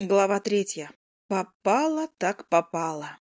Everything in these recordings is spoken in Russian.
Глава третья. Попала так попала.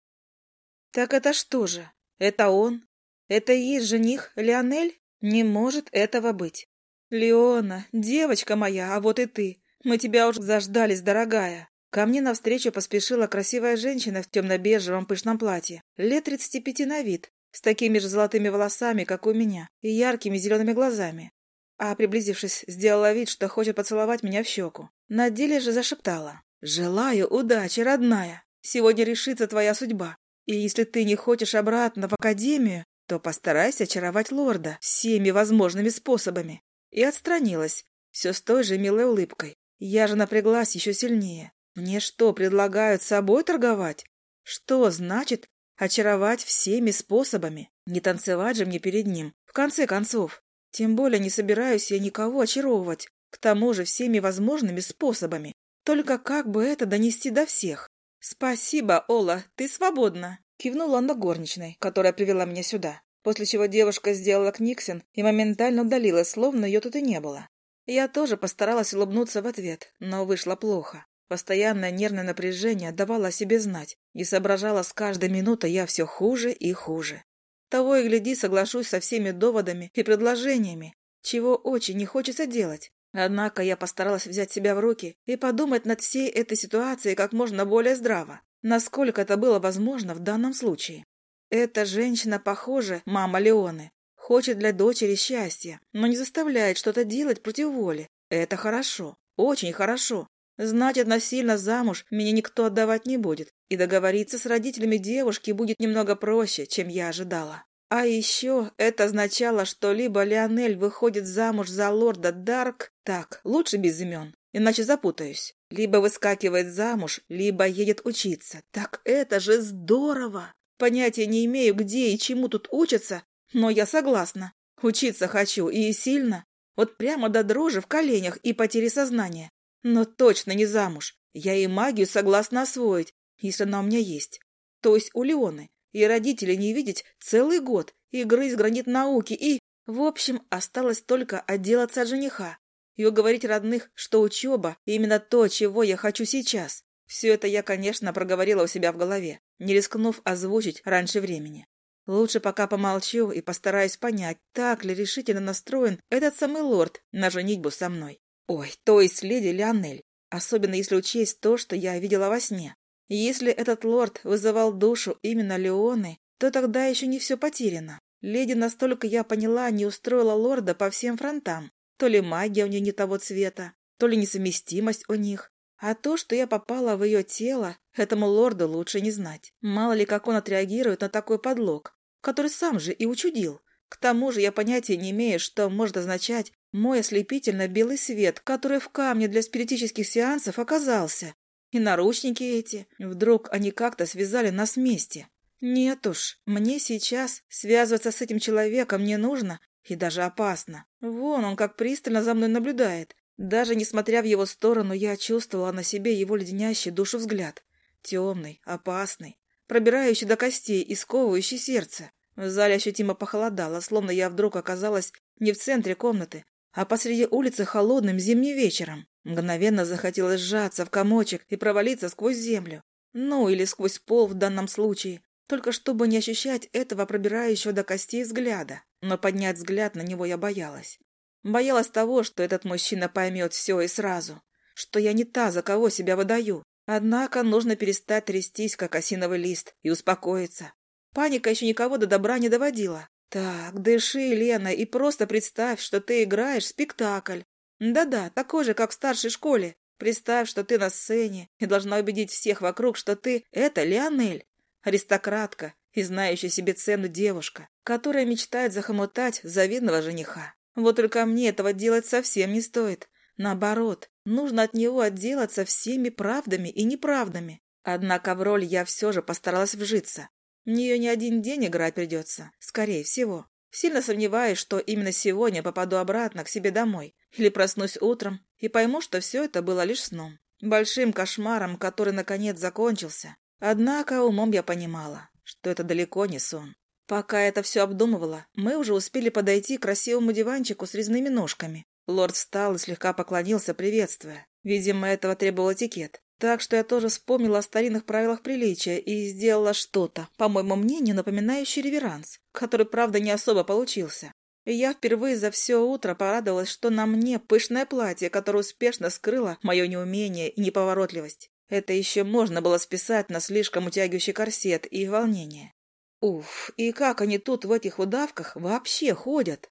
Так это что же? Это он? Это и есть жених Леонель? Не может этого быть. Леона, девочка моя, а вот и ты. Мы тебя уже заждались, дорогая. Ко мне навстречу поспешила красивая женщина в темно-бежевом пышном платье, лет тридцати пяти на вид, с такими же золотыми волосами, как у меня, и яркими зелеными глазами. А, приблизившись, сделала вид, что хочет поцеловать меня в щеку. На деле же зашептала. «Желаю удачи, родная. Сегодня решится твоя судьба. И если ты не хочешь обратно в академию, то постарайся очаровать лорда всеми возможными способами». И отстранилась, все с той же милой улыбкой. Я же напряглась еще сильнее. Мне что, предлагают собой торговать? Что значит очаровать всеми способами? Не танцевать же мне перед ним, в конце концов. Тем более не собираюсь я никого очаровывать, к тому же всеми возможными способами. Только как бы это донести до всех? «Спасибо, Ола, ты свободна!» Кивнула на горничной, которая привела меня сюда, после чего девушка сделала книксен и моментально удалилась, словно ее тут и не было. Я тоже постаралась улыбнуться в ответ, но вышло плохо. Постоянное нервное напряжение давало о себе знать, и соображала с каждой минутой я все хуже и хуже. Того и гляди, соглашусь со всеми доводами и предложениями, чего очень не хочется делать. Однако я постаралась взять себя в руки и подумать над всей этой ситуацией как можно более здраво, насколько это было возможно в данном случае. Эта женщина, похоже, мама Леоны, хочет для дочери счастья, но не заставляет что-то делать против воли. Это хорошо, очень хорошо. Значит, насильно замуж меня никто отдавать не будет, и договориться с родителями девушки будет немного проще, чем я ожидала. А еще это означало, что либо Леонель выходит замуж за лорда Дарк, так, лучше без имен, иначе запутаюсь, либо выскакивает замуж, либо едет учиться. Так это же здорово! Понятия не имею, где и чему тут учатся, но я согласна. Учиться хочу, и сильно. Вот прямо до дрожи в коленях и потери сознания. Но точно не замуж. Я и магию согласна освоить, если она у меня есть. То есть у Леоны и родителей не видеть целый год, и грызть гранит науки, и... В общем, осталось только отделаться от жениха и уговорить родных, что учеба — именно то, чего я хочу сейчас. Все это я, конечно, проговорила у себя в голове, не рискнув озвучить раньше времени. Лучше пока помолчу и постараюсь понять, так ли решительно настроен этот самый лорд на женитьбу со мной. Ой, то есть леди Леонель, особенно если учесть то, что я видела во сне. Если этот лорд вызывал душу именно Леоны, то тогда еще не все потеряно. Леди, настолько я поняла, не устроила лорда по всем фронтам. То ли магия у нее не того цвета, то ли несовместимость у них. А то, что я попала в ее тело, этому лорду лучше не знать. Мало ли, как он отреагирует на такой подлог, который сам же и учудил. К тому же я понятия не имею, что может означать мой ослепительно белый свет, который в камне для спиритических сеансов оказался. И наручники эти. Вдруг они как-то связали нас вместе. Нет уж, мне сейчас связываться с этим человеком не нужно и даже опасно. Вон он как пристально за мной наблюдает. Даже несмотря в его сторону, я чувствовала на себе его леденящий душу взгляд. Темный, опасный, пробирающий до костей и сковывающий сердце. В зале ощутимо похолодало, словно я вдруг оказалась не в центре комнаты, а посреди улицы холодным зимним вечером. Мгновенно захотелось сжаться в комочек и провалиться сквозь землю. Ну, или сквозь пол в данном случае, только чтобы не ощущать этого пробирающего до костей взгляда. Но поднять взгляд на него я боялась. Боялась того, что этот мужчина поймет все и сразу, что я не та, за кого себя выдаю. Однако нужно перестать трястись, как осиновый лист, и успокоиться. Паника еще никого до добра не доводила. Так, дыши, Лена, и просто представь, что ты играешь спектакль. Да-да, такой же, как в старшей школе. Представь, что ты на сцене и должна убедить всех вокруг, что ты — это Леонель, аристократка и знающая себе цену девушка, которая мечтает захомутать завидного жениха. Вот только мне этого делать совсем не стоит. Наоборот, нужно от него отделаться всеми правдами и неправдами. Однако в роль я все же постаралась вжиться. Мне не один день играть придется, скорее всего. Сильно сомневаюсь, что именно сегодня попаду обратно к себе домой. Или проснусь утром и пойму, что все это было лишь сном. Большим кошмаром, который наконец закончился. Однако умом я понимала, что это далеко не сон. Пока это все обдумывала, мы уже успели подойти к красивому диванчику с резными ножками. Лорд встал и слегка поклонился, приветствуя. Видимо, этого требовал этикет. Так что я тоже вспомнила о старинных правилах приличия и сделала что-то, по моему мнению, напоминающее реверанс, который, правда, не особо получился. И я впервые за все утро порадовалась, что на мне пышное платье, которое успешно скрыло мое неумение и неповоротливость. Это еще можно было списать на слишком утягивающий корсет и волнение. Уф, и как они тут в этих удавках вообще ходят?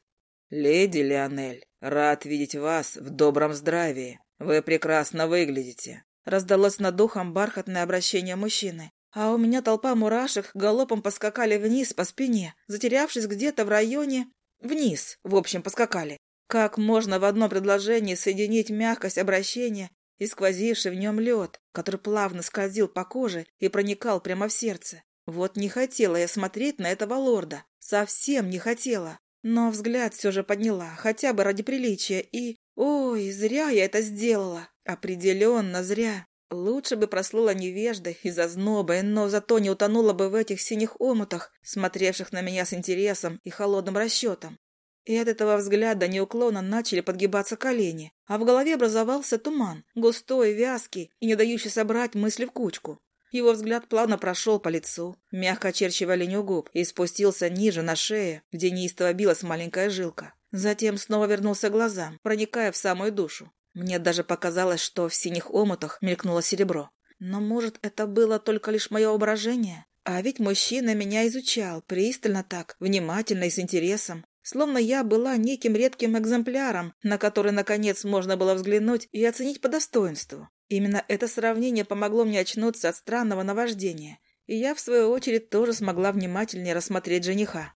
«Леди Леонель, рад видеть вас в добром здравии. Вы прекрасно выглядите». Раздалось над духом бархатное обращение мужчины. А у меня толпа мурашек галопом поскакали вниз по спине, затерявшись где-то в районе... Вниз, в общем, поскакали. Как можно в одном предложении соединить мягкость обращения и сквозивший в нем лед, который плавно скользил по коже и проникал прямо в сердце? Вот не хотела я смотреть на этого лорда. Совсем не хотела. Но взгляд все же подняла, хотя бы ради приличия, и... Ой, зря я это сделала. Определенно зря. Лучше бы прослыла невеждой и зазнобой, но зато не утонула бы в этих синих омутах, смотревших на меня с интересом и холодным расчетом. И от этого взгляда неуклонно начали подгибаться колени, а в голове образовался туман, густой, вязкий и не дающий собрать мысли в кучку. Его взгляд плавно прошел по лицу, мягко очерчивая линию губ, и спустился ниже, на шее, где неистово билась маленькая жилка. Затем снова вернулся к глазам, проникая в самую душу. Мне даже показалось, что в синих омутах мелькнуло серебро. Но, может, это было только лишь мое воображение? А ведь мужчина меня изучал, пристально так, внимательно и с интересом. Словно я была неким редким экземпляром, на который, наконец, можно было взглянуть и оценить по достоинству. Именно это сравнение помогло мне очнуться от странного наваждения, и я, в свою очередь, тоже смогла внимательнее рассмотреть жениха.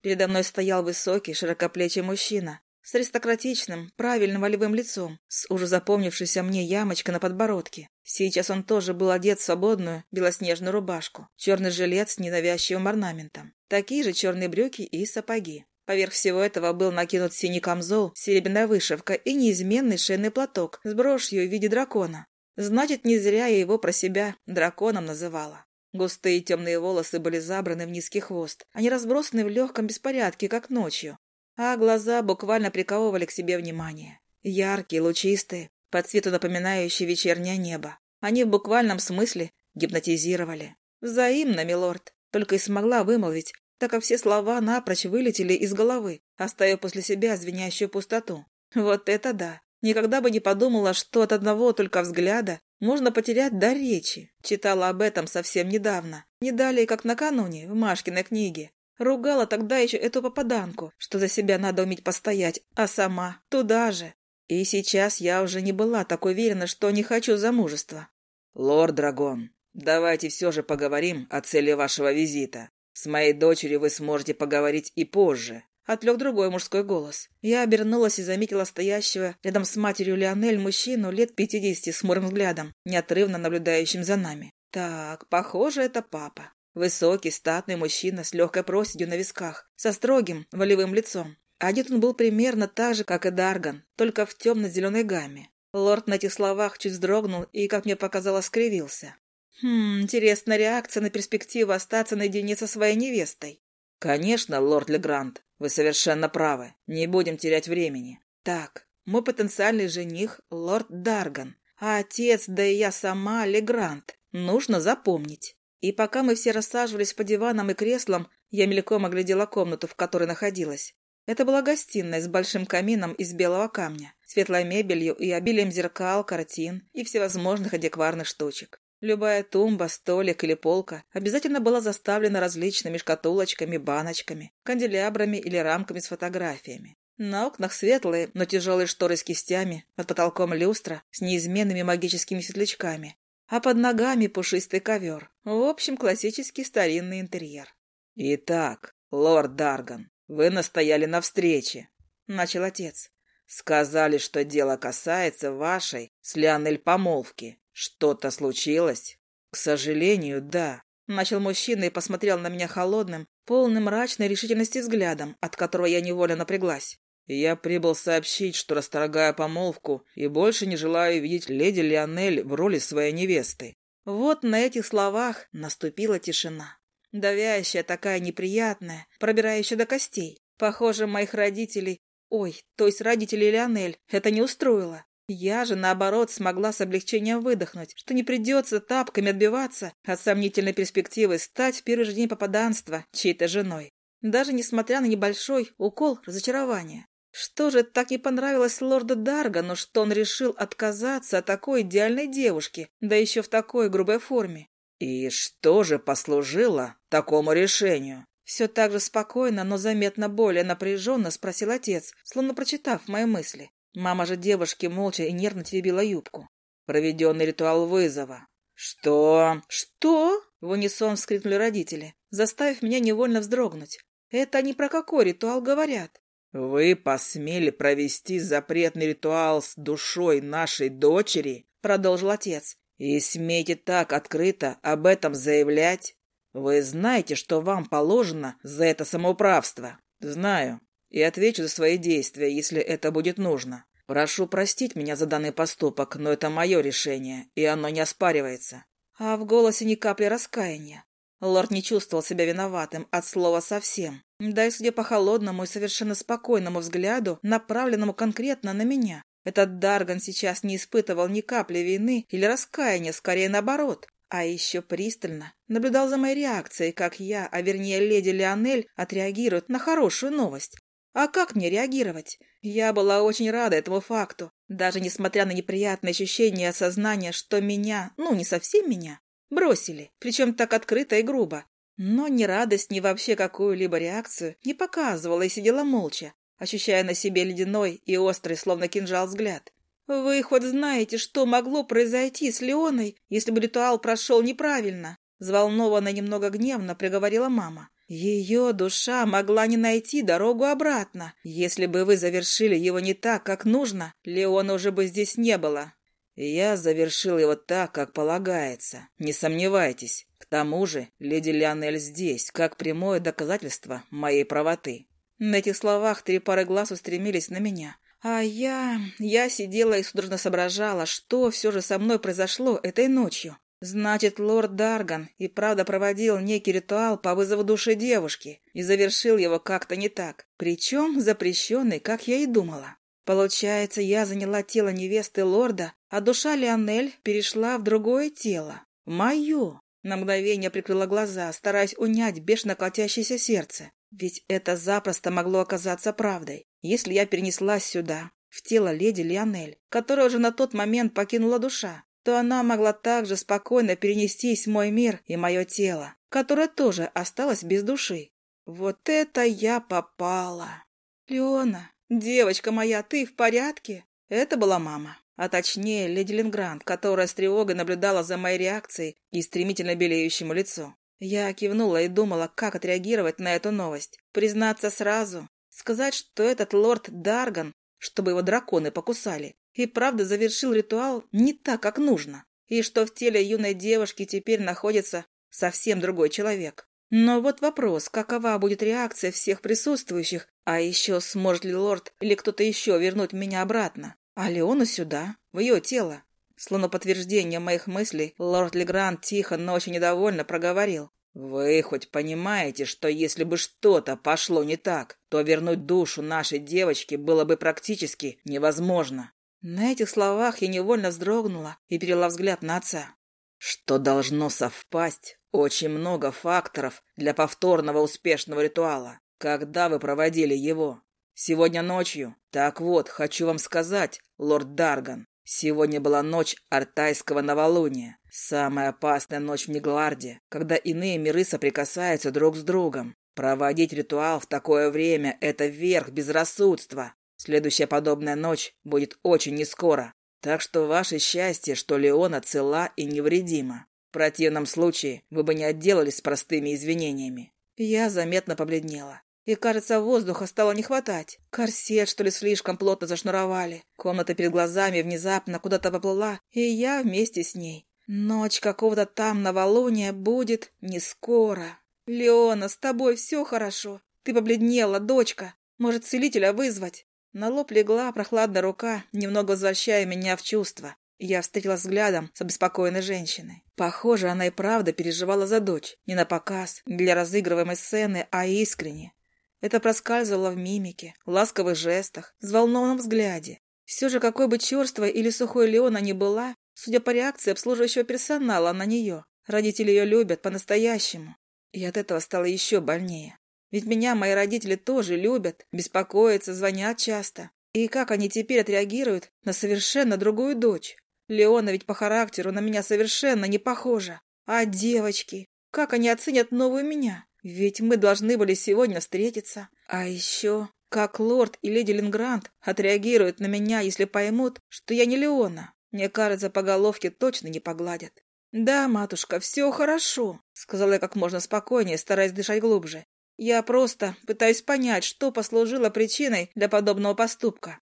Передо мной стоял высокий, широкоплечий мужчина, с аристократичным, правильным волевым лицом, с уже запомнившейся мне ямочкой на подбородке. Сейчас он тоже был одет в свободную белоснежную рубашку, черный жилет с ненавязчивым орнаментом, такие же черные брюки и сапоги. Поверх всего этого был накинут синий камзол, серебряная вышивка и неизменный шейный платок с брошью в виде дракона. Значит, не зря я его про себя драконом называла. Густые темные волосы были забраны в низкий хвост, они разбросаны в легком беспорядке, как ночью, а глаза буквально приковывали к себе внимание. Яркие, лучистые, по цвету напоминающие вечернее небо. Они в буквальном смысле гипнотизировали. Взаимно, милорд, только и смогла вымолвить, так как все слова напрочь вылетели из головы, оставив после себя звенящую пустоту. Вот это да! Никогда бы не подумала, что от одного только взгляда можно потерять дар речи. Читала об этом совсем недавно. Не далее, как накануне, в Машкиной книге. Ругала тогда еще эту попаданку, что за себя надо уметь постоять, а сама туда же. И сейчас я уже не была так уверена, что не хочу замужества. «Лорд Драгон, давайте все же поговорим о цели вашего визита. С моей дочерью вы сможете поговорить и позже». Отлег другой мужской голос. Я обернулась и заметила стоящего рядом с матерью Леонель мужчину лет пятидесяти с хмурым взглядом, неотрывно наблюдающим за нами. Так, похоже, это папа. Высокий, статный мужчина с легкой проседью на висках, со строгим, волевым лицом. Одет он был примерно так же, как и Дарган, только в темно-зеленой гамме. Лорд на этих словах чуть вздрогнул и, как мне показалось, скривился. Хм, интересная реакция на перспективу остаться наедине со своей невестой. «Конечно, лорд Легрант, вы совершенно правы. Не будем терять времени». «Так, мой потенциальный жених — лорд Дарган, а отец, да и я сама — Легрант. Нужно запомнить». И пока мы все рассаживались по диванам и креслам, я мельком оглядела комнату, в которой находилась. Это была гостиная с большим камином из белого камня, светлой мебелью и обилием зеркал, картин и всевозможных антикварных штучек. Любая тумба, столик или полка обязательно была заставлена различными шкатулочками, баночками, канделябрами или рамками с фотографиями. На окнах светлые, но тяжелые шторы с кистями, под потолком люстра с неизменными магическими светлячками, а под ногами пушистый ковер. В общем, классический старинный интерьер. «Итак, лорд Дарган, вы настояли на встрече», — начал отец. «Сказали, что дело касается вашей с Леонель помолвки. Что-то случилось?» «К сожалению, да», — начал мужчина и посмотрел на меня холодным, полным мрачной решительности взглядом, от которого я невольно напряглась. Я прибыл сообщить, что расторгаю помолвку и больше не желаю видеть леди Лионель в роли своей невесты. Вот на этих словах наступила тишина. Давящая такая неприятная, пробирающая до костей. Похоже, моих родителей... Ой, то есть родителей Лионель это не устроило. Я же, наоборот, смогла с облегчением выдохнуть, что не придется тапками отбиваться от сомнительной перспективы стать в первый же день попаданства чьей-то женой. Даже несмотря на небольшой укол разочарования. Что же так не понравилось лорду Даргану, что он решил отказаться от такой идеальной девушки, да еще в такой грубой форме? «И что же послужило такому решению?» Все так же спокойно, но заметно более напряженно спросил отец, словно прочитав мои мысли. Мама же девушки молча и нервно теребила юбку. «Проведенный ритуал вызова». «Что?» «Что?» — в унисон вскрикнули родители, заставив меня невольно вздрогнуть. «Это они про какой ритуал говорят?» «Вы посмели провести запретный ритуал с душой нашей дочери?» — продолжил отец. «И смеете так открыто об этом заявлять? Вы знаете, что вам положено за это самоуправство?» «Знаю. И отвечу за свои действия, если это будет нужно. Прошу простить меня за данный поступок, но это мое решение, и оно не оспаривается». А в голосе ни капли раскаяния. Лорд не чувствовал себя виноватым от слова совсем. Да и судя по холодному и совершенно спокойному взгляду, направленному конкретно на меня, этот Дарган сейчас не испытывал ни капли вины или раскаяния, скорее наоборот. А еще пристально наблюдал за моей реакцией, как я, а вернее леди Леонель, отреагирует на хорошую новость. А как мне реагировать? Я была очень рада этому факту, даже несмотря на неприятное ощущение осознание, что меня, ну не совсем меня, бросили, причем так открыто и грубо. Но ни радость, ни вообще какую-либо реакцию не показывала и сидела молча, ощущая на себе ледяной и острый, словно кинжал, взгляд. «Вы хоть знаете, что могло произойти с Леоной, если бы ритуал прошел неправильно?» Взволнованно немного гневно приговорила мама. «Ее душа могла не найти дорогу обратно. Если бы вы завершили его не так, как нужно, Леона уже бы здесь не было». «Я завершил его так, как полагается. Не сомневайтесь. К тому же леди Лионель здесь, как прямое доказательство моей правоты». На этих словах три пары глаз устремились на меня. А я... я сидела и судорожно соображала, что все же со мной произошло этой ночью. Значит, лорд Дарган и правда проводил некий ритуал по вызову души девушки и завершил его как-то не так, причем запрещенный, как я и думала. Получается, я заняла тело невесты лорда, а душа Лионель перешла в другое тело. Мое. На мгновение прикрыла глаза, стараясь унять бешено колотящееся сердце. Ведь это запросто могло оказаться правдой, если я перенеслась сюда, в тело леди Лионель, которая уже на тот момент покинула душа, то она могла также спокойно перенестись в мой мир и мое тело, которое тоже осталось без души. Вот это я попала! Леона, девочка моя, ты в порядке? Это была мама, а точнее леди Лингрант, которая с тревогой наблюдала за моей реакцией и стремительно белеющему лицу. Я кивнула и думала, как отреагировать на эту новость. Признаться сразу. Сказать, что этот лорд Дарган, чтобы его драконы покусали, и правда завершил ритуал не так, как нужно. И что в теле юной девушки теперь находится совсем другой человек. Но вот вопрос, какова будет реакция всех присутствующих, а еще сможет ли лорд или кто-то еще вернуть меня обратно, а Леону сюда, в ее тело. Словно подтверждение моих мыслей, лорд Легранд тихо, но очень недовольно проговорил. «Вы хоть понимаете, что если бы что-то пошло не так, то вернуть душу нашей девочки было бы практически невозможно?» На этих словах я невольно вздрогнула и перела взгляд на отца. «Что должно совпасть? Очень много факторов для повторного успешного ритуала. Когда вы проводили его? Сегодня ночью? Так вот, хочу вам сказать, лорд Дарган, Сегодня была ночь артайского новолуния. Самая опасная ночь в Негларде, когда иные миры соприкасаются друг с другом. Проводить ритуал в такое время – это верх безрассудства. Следующая подобная ночь будет очень нескоро. Так что ваше счастье, что Леона цела и невредима. В противном случае вы бы не отделались простыми извинениями. Я заметно побледнела. И, кажется, воздуха стало не хватать. Корсет, что ли, слишком плотно зашнуровали. Комната перед глазами внезапно куда-то поплыла, и я вместе с ней. Ночь какого-то там новолуния будет не скоро. Леона, с тобой все хорошо. Ты побледнела, дочка. Может, целителя вызвать? На лоб легла прохладная рука, немного возвращая меня в чувство. Я встретилась взглядом с обеспокоенной женщиной. Похоже, она и правда переживала за дочь. Не на показ, не для разыгрываемой сцены, а искренне. Это проскальзывало в мимике, ласковых жестах, взволнованном взгляде. Все же, какой бы черствой или сухой Леона ни была, судя по реакции обслуживающего персонала на нее, родители ее любят по-настоящему. И от этого стало еще больнее. Ведь меня мои родители тоже любят, беспокоятся, звонят часто. И как они теперь отреагируют на совершенно другую дочь? Леона ведь по характеру на меня совершенно не похожа. А девочки, как они оценят новую меня? Ведь мы должны были сегодня встретиться. А еще как лорд и леди Лингрант отреагируют на меня, если поймут, что я не Леона? Мне кажется, по головке точно не погладят. «Да, матушка, все хорошо», — сказала я как можно спокойнее, стараясь дышать глубже. «Я просто пытаюсь понять, что послужило причиной для подобного поступка.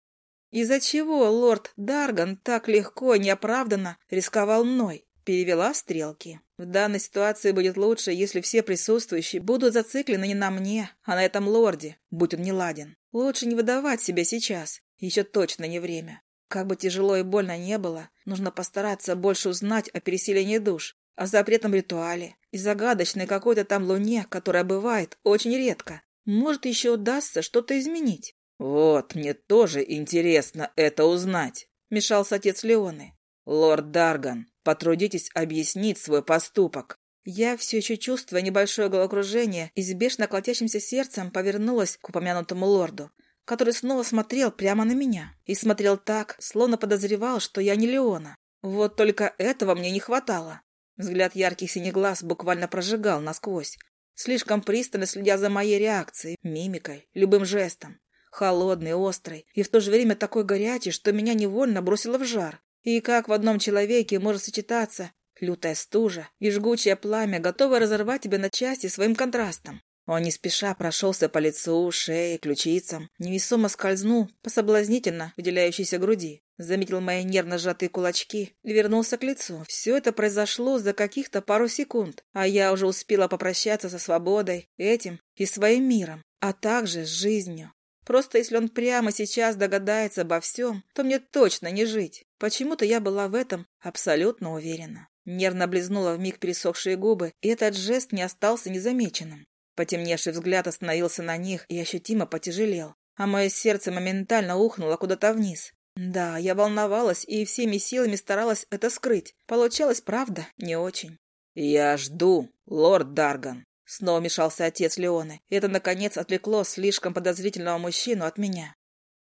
Из-за чего лорд Дарган так легко и неоправданно рисковал мной?» Перевела стрелки. В данной ситуации будет лучше, если все присутствующие будут зациклены не на мне, а на этом лорде, будь он не ладен. Лучше не выдавать себя сейчас, еще точно не время. Как бы тяжело и больно не было, нужно постараться больше узнать о переселении душ, о запретном ритуале и загадочной какой-то там луне, которая бывает очень редко. Может, еще удастся что-то изменить. «Вот, мне тоже интересно это узнать», — мешался отец Леоны. «Лорд Дарган, Потрудитесь объяснить свой поступок. Я, все еще чувствуя небольшое головокружение и с бешено колотящимся сердцем, повернулась к упомянутому лорду, который снова смотрел прямо на меня. И смотрел так, словно подозревал, что я не Леона. Вот только этого мне не хватало. Взгляд ярких синих глаз буквально прожигал насквозь, слишком пристально следя за моей реакцией, мимикой, любым жестом. Холодный, острый и в то же время такой горячий, что меня невольно бросило в жар. И как в одном человеке может сочетаться лютая стужа и жгучее пламя, готовое разорвать тебя на части своим контрастом? Он не спеша прошелся по лицу, шее, ключицам, невесомо скользнул по соблазнительно выделяющейся груди, заметил мои нервно сжатые кулачки и вернулся к лицу. Все это произошло за каких-то пару секунд, а я уже успела попрощаться со свободой, этим и своим миром, а также с жизнью. Просто если он прямо сейчас догадается обо всем, то мне точно не жить. Почему-то я была в этом абсолютно уверена. Нервно близнула вмиг пересохшие губы, и этот жест не остался незамеченным. Потемневший взгляд остановился на них и ощутимо потяжелел, а мое сердце моментально ухнуло куда-то вниз. Да, я волновалась и всеми силами старалась это скрыть. Получалось, правда, не очень. «Я жду, лорд Дарган», Снова мешался отец Леоны. Это, наконец, отвлекло слишком подозрительного мужчину от меня.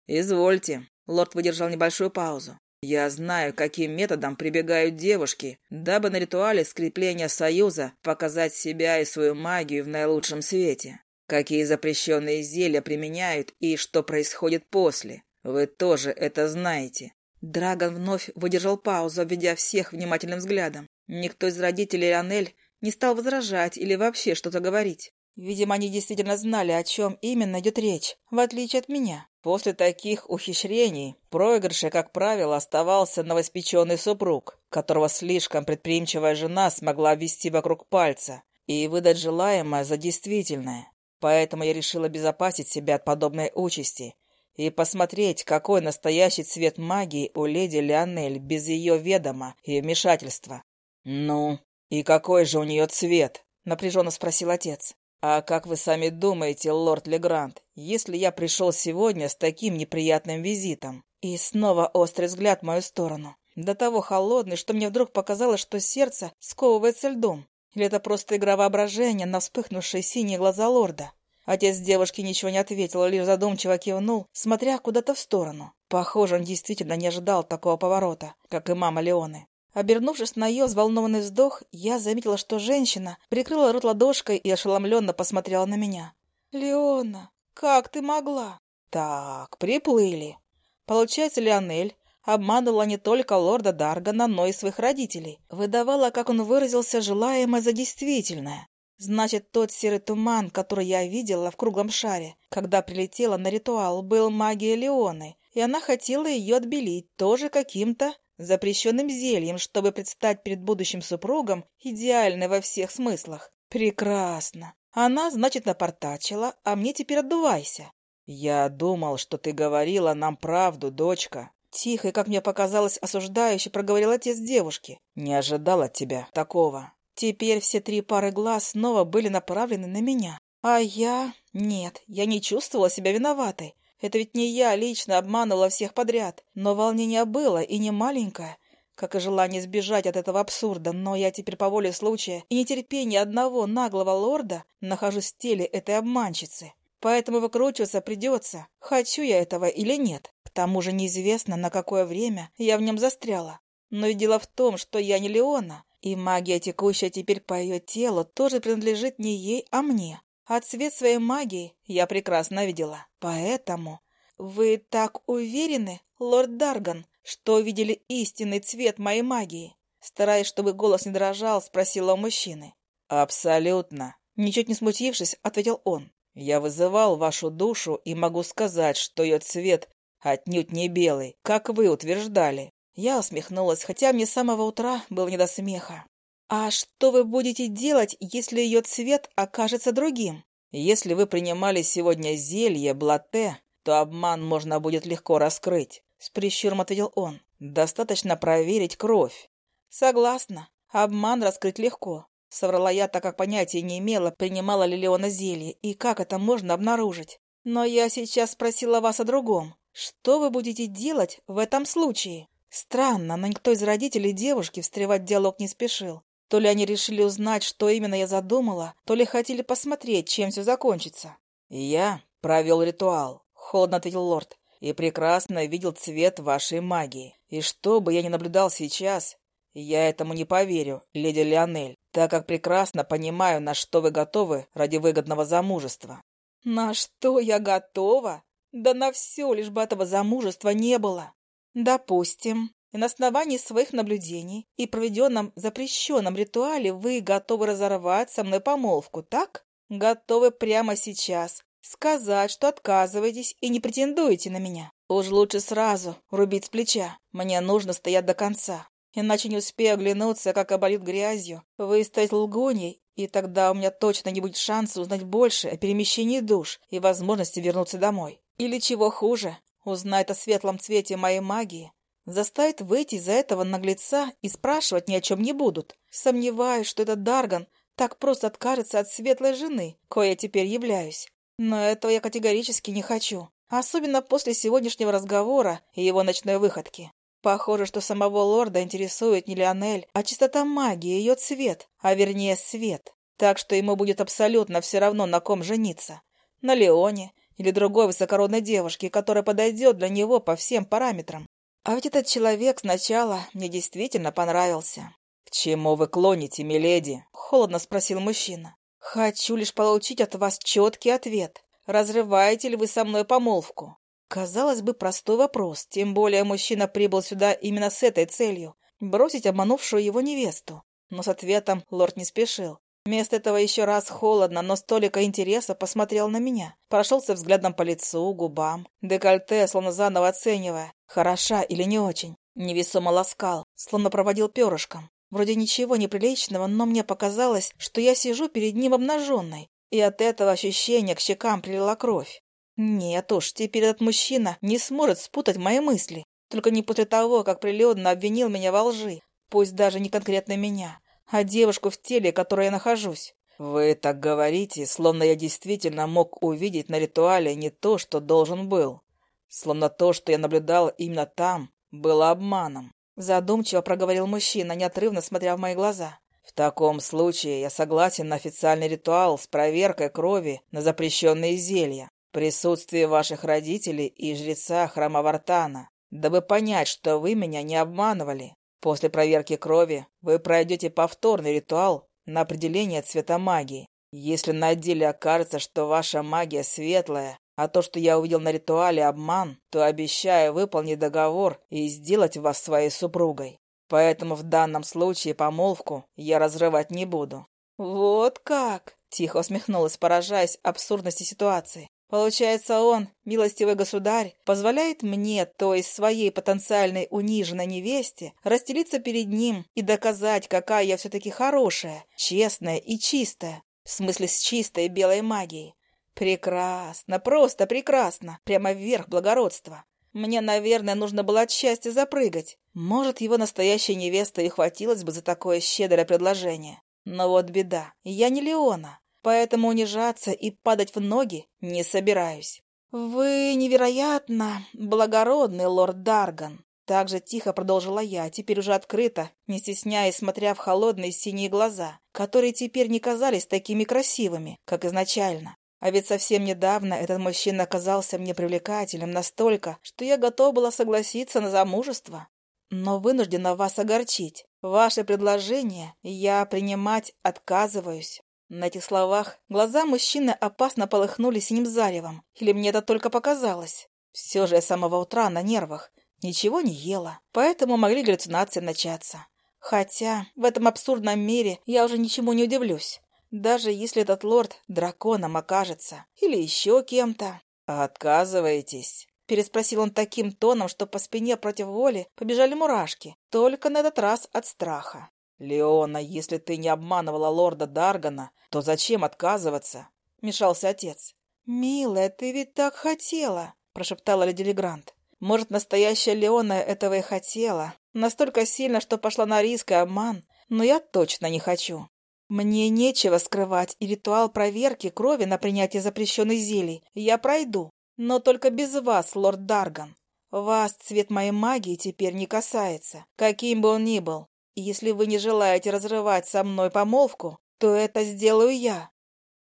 «Извольте». Лорд выдержал небольшую паузу. «Я знаю, каким методом прибегают девушки, дабы на ритуале скрепления союза показать себя и свою магию в наилучшем свете. Какие запрещенные зелья применяют и что происходит после. Вы тоже это знаете». Драгон вновь выдержал паузу, обведя всех внимательным взглядом. Никто из родителей Анель не стал возражать или вообще что-то говорить. Видимо, они действительно знали, о чем именно идет речь, в отличие от меня. После таких ухищрений проигрыше, как правило, оставался новоспеченный супруг, которого слишком предприимчивая жена смогла ввести вокруг пальца и выдать желаемое за действительное. Поэтому я решила обезопасить себя от подобной участи и посмотреть, какой настоящий цвет магии у леди Леонель без ее ведома и вмешательства. «Ну, «И какой же у нее цвет?» — напряженно спросил отец. «А как вы сами думаете, лорд Легрант, если я пришел сегодня с таким неприятным визитом?» И снова острый взгляд в мою сторону. До того холодный, что мне вдруг показалось, что сердце сковывается льдом. Или это просто игра воображения на вспыхнувшие синие глаза лорда? Отец девушки ничего не ответил, лишь задумчиво кивнул, смотря куда-то в сторону. Похоже, он действительно не ожидал такого поворота, как и мама Леоны. Обернувшись на ее взволнованный вздох, я заметила, что женщина прикрыла рот ладошкой и ошеломленно посмотрела на меня. «Леона, как ты могла?» «Так, приплыли». Получается, Леонель обманывала не только лорда Даргана, но и своих родителей. Выдавала, как он выразился, желаемое за действительное. Значит, тот серый туман, который я видела в круглом шаре, когда прилетела на ритуал, был магией Леоны, и она хотела ее отбелить тоже каким-то запрещенным зельем, чтобы предстать перед будущим супругом идеальной во всех смыслах. Прекрасно. Она, значит, напортачила, а мне теперь отдувайся. Я думал, что ты говорила нам правду, дочка. Тихо и, как мне показалось, осуждающе проговорил отец девушки. Не ожидал от тебя такого. Теперь все три пары глаз снова были направлены на меня. А я... Нет, я не чувствовала себя виноватой. Это ведь не я лично обманывала всех подряд, но волнение было и не маленькое, как и желание сбежать от этого абсурда, но я теперь по воле случая и нетерпения одного наглого лорда нахожусь в теле этой обманщицы. Поэтому выкручиваться придется, хочу я этого или нет. К тому же неизвестно, на какое время я в нем застряла. Но и дело в том, что я не Леона, и магия, текущая теперь по ее телу, тоже принадлежит не ей, а мне. А цвет своей магии я прекрасно видела. Поэтому... Вы так уверены, лорд Дарган, что увидели истинный цвет моей магии? Стараясь, чтобы голос не дрожал, спросила у мужчины. «Абсолютно», — ничуть не смутившись, ответил он. «Я вызывал вашу душу и могу сказать, что ее цвет отнюдь не белый, как вы утверждали. Я усмехнулась, хотя мне с самого утра было не до смеха. «А что вы будете делать, если ее цвет окажется другим?» «Если вы принимали сегодня зелье блате, то обман можно будет легко раскрыть», — с прищуром ответил он. «Достаточно проверить кровь». «Согласна. Обман раскрыть легко», — соврала я, так как понятия не имела, принимала ли Леона зелье и как это можно обнаружить. «Но я сейчас спросила вас о другом. Что вы будете делать в этом случае?» Странно, но никто из родителей девушки встревать диалог не спешил. То ли они решили узнать, что именно я задумала, то ли хотели посмотреть, чем все закончится. «Я провел ритуал», — холодно ответил лорд, «и прекрасно видел цвет вашей магии. И что бы я ни наблюдал сейчас, я этому не поверю, леди Леонель, так как прекрасно понимаю, на что вы готовы ради выгодного замужества». «На что я готова? Да на все, лишь бы этого замужества не было. Допустим, и на основании своих наблюдений и проведенном запрещенном ритуале вы готовы разорвать со мной помолвку, так? Готовы прямо сейчас сказать, что отказываетесь и не претендуете на меня. Уж лучше сразу рубить с плеча. Мне нужно стоять до конца. Иначе не успею оглянуться, как оболит грязью, выстоять лгуней, и тогда у меня точно не будет шанса узнать больше о перемещении душ и возможности вернуться домой. Или чего хуже, узнает о светлом цвете моей магии, заставит выйти из-за этого наглеца и спрашивать ни о чем не будут. Сомневаюсь, что этот Дарган так просто откажется от светлой жены, кое я теперь являюсь. Но этого я категорически не хочу, особенно после сегодняшнего разговора и его ночной выходки. Похоже, что самого лорда интересует не Леонель, а чистота магии, ее цвет, а вернее свет. Так что ему будет абсолютно все равно, на ком жениться. На Леоне или другой высокородной девушки, которая подойдет для него по всем параметрам. А ведь этот человек сначала мне действительно понравился. — К чему вы клоните, миледи? — холодно спросил мужчина. — Хочу лишь получить от вас четкий ответ. Разрываете ли вы со мной помолвку? Казалось бы, простой вопрос, тем более мужчина прибыл сюда именно с этой целью — бросить обманувшую его невесту. Но с ответом лорд не спешил. Вместо этого еще раз холодно, но столика интереса посмотрел на меня. Прошелся взглядом по лицу, губам. Декольте, словно заново оценивая, хороша или не очень. Невесомо ласкал, словно проводил перышком. Вроде ничего неприличного, но мне показалось, что я сижу перед ним обнаженной, и от этого ощущения к щекам прилила кровь. Нет уж, теперь этот мужчина не сможет спутать мои мысли. Только не после того, как прилюдно обвинил меня во лжи, пусть даже не конкретно меня, а девушку в теле, в которой я нахожусь. Вы так говорите, словно я действительно мог увидеть на ритуале не то, что должен был. Словно то, что я наблюдал именно там, было обманом. Задумчиво проговорил мужчина, неотрывно смотря в мои глаза. В таком случае я согласен на официальный ритуал с проверкой крови на запрещенные зелья, присутствие ваших родителей и жреца храма Вартана, дабы понять, что вы меня не обманывали. После проверки крови вы пройдете повторный ритуал на определение цвета магии. Если на деле окажется, что ваша магия светлая, а то, что я увидел на ритуале, обман, то обещаю выполнить договор и сделать вас своей супругой. Поэтому в данном случае помолвку я разрывать не буду». «Вот как!» — тихо усмехнулась, поражаясь абсурдности ситуации. Получается, он, милостивый государь, позволяет мне, то есть своей потенциальной униженной невесте, расстелиться перед ним и доказать, какая я все-таки хорошая, честная и чистая, в смысле с чистой белой магией. Прекрасно, просто прекрасно, прямо вверх благородства. Мне, наверное, нужно было от счастья запрыгать. Может, его настоящая невеста и хватилась бы за такое щедрое предложение. Но вот беда, я не Леона поэтому унижаться и падать в ноги не собираюсь. «Вы невероятно благородный лорд Дарган», — также тихо продолжила я, теперь уже открыто, не стесняясь, смотря в холодные синие глаза, которые теперь не казались такими красивыми, как изначально. А ведь совсем недавно этот мужчина оказался мне привлекательным настолько, что я готова была согласиться на замужество. Но вынуждена вас огорчить. Ваше предложение я принимать отказываюсь. На этих словах глаза мужчины опасно полыхнули синим заревом. Или мне это только показалось? Все же я с самого утра на нервах. Ничего не ела, поэтому могли галлюцинации начаться. Хотя в этом абсурдном мире я уже ничему не удивлюсь. Даже если этот лорд драконом окажется. Или еще кем-то. «Отказываетесь?» Переспросил он таким тоном, что по спине против воли побежали мурашки. Только на этот раз от страха. «Леона, если ты не обманывала лорда Даргана, то зачем отказываться?» — мешался отец. «Милая, ты ведь так хотела!» — прошептала леди Легрант. «Может, настоящая Леона этого и хотела. Настолько сильно, что пошла на риск и обман. Но я точно не хочу. Мне нечего скрывать, и ритуал проверки крови на принятие запрещенных зелий я пройду. Но только без вас, лорд Дарган. Вас цвет моей магии теперь не касается, каким бы он ни был. Если вы не желаете разрывать со мной помолвку, то это сделаю я.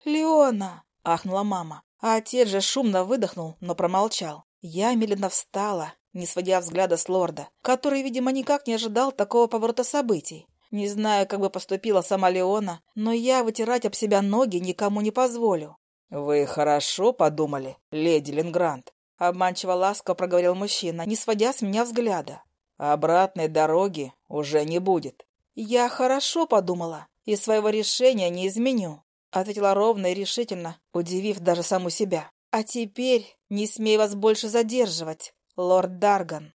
Леона! — ахнула мама. А отец же шумно выдохнул, но промолчал. Я медленно встала, не сводя взгляда с лорда, который, видимо, никак не ожидал такого поворота событий. Не знаю, как бы поступила сама Леона, но я вытирать об себя ноги никому не позволю. — Вы хорошо подумали, леди Лингрант? — обманчиво ласково проговорил мужчина, не сводя с меня взгляда. Обратной дороги уже не будет. Я хорошо подумала и своего решения не изменю, ответила ровно и решительно, удивив даже саму себя. А теперь не смей вас больше задерживать, лорд Дарган.